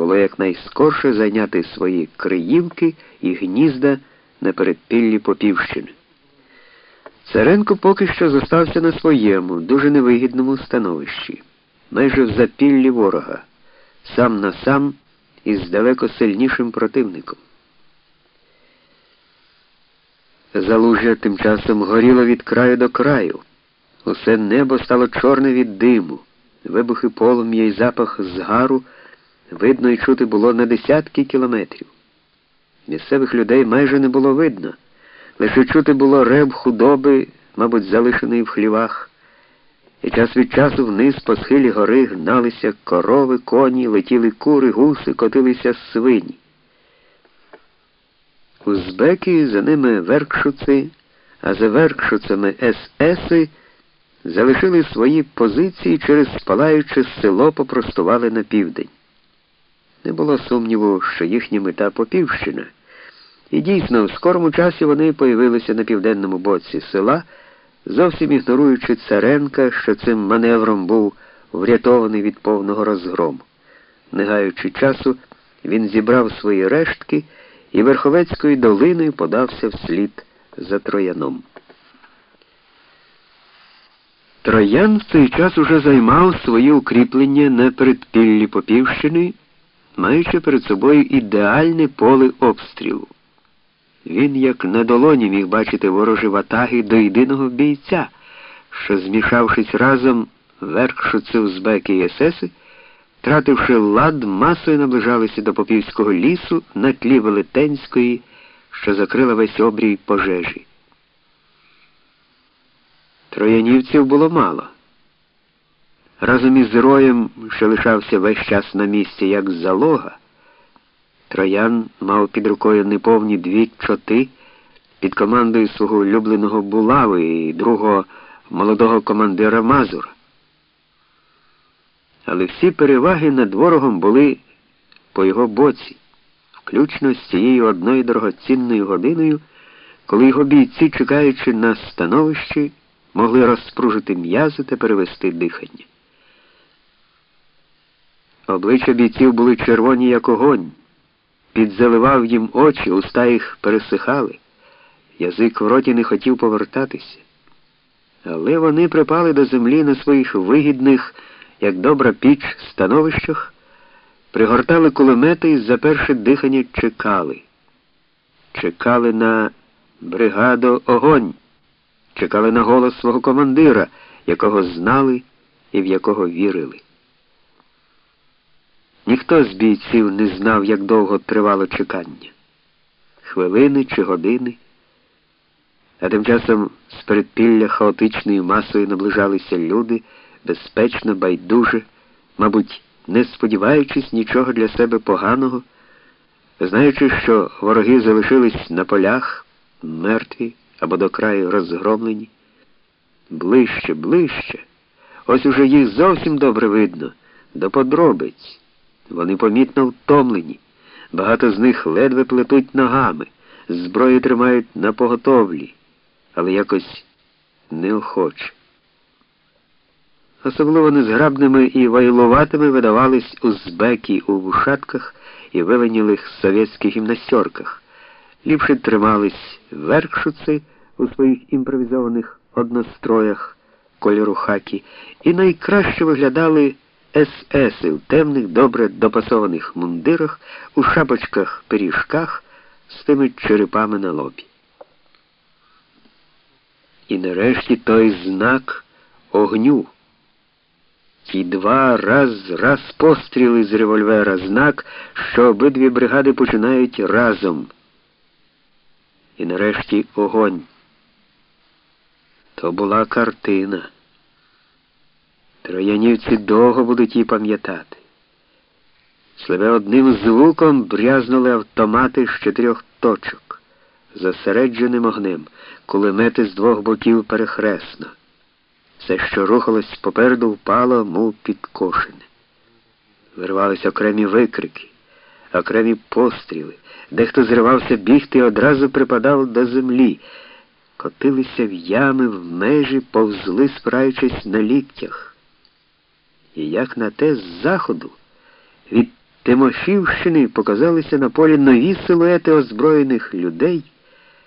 було якнайскорше зайняти свої криївки і гнізда на передпіллі Попівщини. Царенко поки що зостався на своєму, дуже невигідному становищі, майже в запіллі ворога, сам на сам із далеко сильнішим противником. Залужжя тим часом горіло від краю до краю. Усе небо стало чорне від диму, вибухи полум'я і запах згару видно і чути було на десятки кілометрів. Місцевих людей майже не було видно, лише чути було реб худоби, мабуть, залишений в хлівах, і час від часу вниз по схилі гори гналися корови, коні, летіли кури, гуси, котилися свині. Узбеки, за ними веркшуци, а за веркшуцами ССи залишили свої позиції через спалаюче село попростували на південь. Не було сумніву, що їхня мета Попівщина. І дійсно, в скорому часі вони появилися на південному боці села, зовсім ігноруючи Царенка, що цим маневром був врятований від повного розгрому. Не гаючи часу, він зібрав свої рештки і Верховецькою долиною подався вслід за Трояном. Троян в цей час уже займав свої укріплення на передпіллі Попівщини маючи перед собою ідеальне поле обстрілу. Він, як на долоні, міг бачити ворожі ватаги до єдиного бійця, що, змішавшись разом верхшуці узбеки і есеси, тративши лад, масою наближалися до попівського лісу на тлі Велетенської, що закрила весь обрій пожежі. Троянівців було мало. Разом із роєм, що лишався весь час на місці, як залога, троян мав під рукою неповні дві чоти під командою свого улюбленого булави і другого молодого командира Мазура. Але всі переваги над ворогом були по його боці, включно з цією одною дорогоцінною годиною, коли його бійці, чекаючи на становище, могли розпружити м'язи та перевести дихання. Обличчя бійців були червоні, як огонь, підзаливав їм очі, уста їх пересихали, язик в роті не хотів повертатися. Але вони припали до землі на своїх вигідних, як добра піч, становищах, пригортали кулемети і за перше дихання чекали. Чекали на бригаду огонь, чекали на голос свого командира, якого знали і в якого вірили. Ніхто з бійців не знав, як довго тривало чекання хвилини чи години, а тим часом з передпілля хаотичною масою наближалися люди, безпечно, байдуже, мабуть, не сподіваючись нічого для себе поганого, знаючи, що вороги залишились на полях, мертві або до краю розгромлені. Ближче, ближче. Ось уже їх зовсім добре видно, до подробиць. Вони помітно втомлені, багато з них ледве плетуть ногами, зброю тримають на поготовлі, але якось неохоче. Особливо незграбними і вайлуватими видавались узбеки у вушатках і виленілих совєтських гімнастерках. Ліпше тримались веркшуци у своїх імпровізованих одностроях кольору хакі і найкраще виглядали ССи в темних, добре допасованих мундирах, у шапочках пиріжках з тими черепами на лобі. І нарешті той знак огню. Ті два раз раз постріли з револьвера знак, що обидві бригади починають разом. І нарешті огонь. То була картина. Троянівці довго будуть її пам'ятати. Сливе одним звуком брязнули автомати з чотирьох точок, зосередженим огнем, кулемети з двох боків перехресно. Все, що рухалось попереду, впало, мов підкошене. Вирвалися окремі викрики, окремі постріли. Дехто зривався бігти і одразу припадав до землі, котилися в ями в межі, повзли, спираючись на ліктях. І як на те з заходу, від Тимошівщини показалися на полі нові силуети озброєних людей.